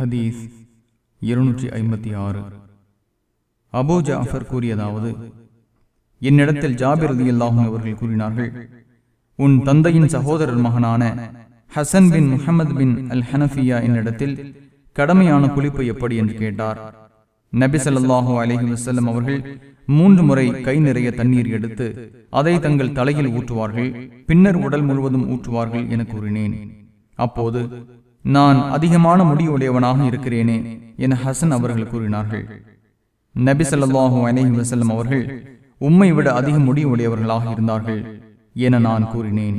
ஹதீஸ் இருநூற்றி ஐம்பத்தி ஆறு. அபூ ஜாஃபர் கூறியதாவது என்னிடத்தில் ஜாபிர் அல்லாஹும் அவர்கள் கூறினார்கள் உன் தந்தையின் சகோதரர் மகனான ஹசன் பின் முஹம்மது பின் அல் ஹனஃபியா என்னிடத்தில் கடமையான குளிப்பு எப்படி? என்று கேட்டார். நபி ஸல்லல்லாஹு அலைஹி வஸல்லம் அவர்கள் மூன்று முறை கை நிறைய தண்ணீர் எடுத்து அதை தங்கள் தலையில் ஊற்றுவார்கள் பின்னர் உடல் முழுவதும் ஊற்றுவார்கள் என கூறினேன். அப்போது நான் அதிகமான முடிவுடையவனாக இருக்கிறேனே என ஹசன் அவர்கள் கூறினார்கள். நபி ஸல்லல்லாஹு அலஹி வசல்லம் அவர்கள் உம்மை விட அதிக முடிவுடையவர்களாக இருந்தார்கள் என நான் கூறினேன்.